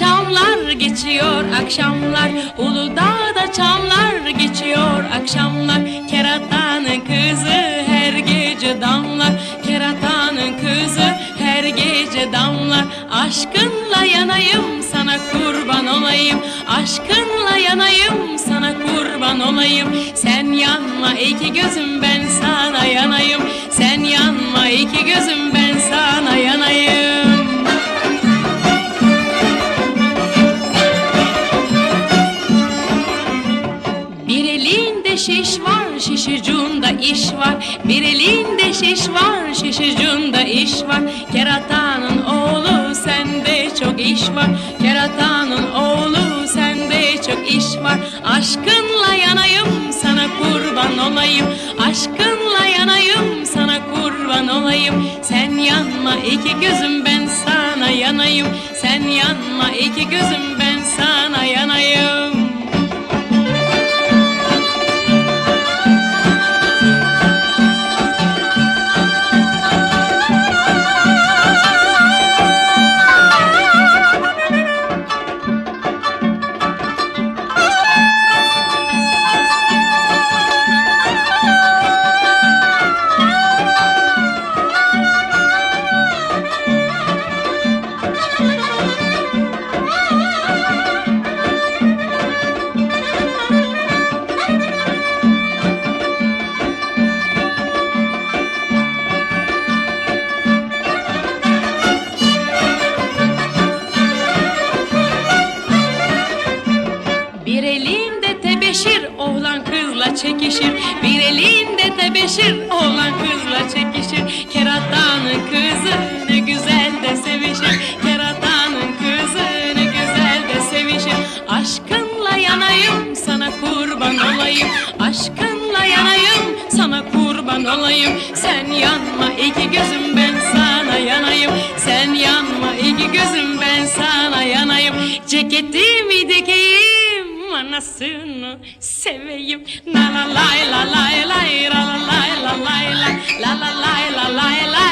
çamlar geçiyor akşamlar. Uludağ'da çamlar geçiyor akşamlar. Keratanın kızı her gece damlar. Keratanın kızı her gece damlar. Aşkınla yanayım sana kurban olayım. Aşkınla yanayım sana kurban olayım. Sen yanma iki gözüm ben sana yanayım. Sen yanma iki gözüm ben sana yanayım şiş var, şiş ucunda iş var. Bir elinde şiş var, şiş ucunda iş var. Keratanın oğlu sende çok iş var. Keratanın oğlu sende çok iş var. Aşkınla yanayım sana kurban olayım. Aşkınla yanayım sana kurban olayım. Sen yanma iki gözüm ben sana yanayım. Sen yanma iki gözüm ben sana yanayım. Elinde tebeşir oğlan kızla çekişir. Bir elinde tebeşir oğlan kızla çekişir. Keratanın kızı ne güzel de sevişir. Keratanın kızı ne güzel de sevişir. Aşkınla yanayım sana kurban olayım. Aşkınla yanayım sana kurban olayım. Sen yanma iki gözüm ben sana yanayım. Sen yanma iki gözüm ben sana yanayım. Ceketimi dikeyim anasını seveyim. La la lay la lay lay la la lay la lay la La la lay la lay la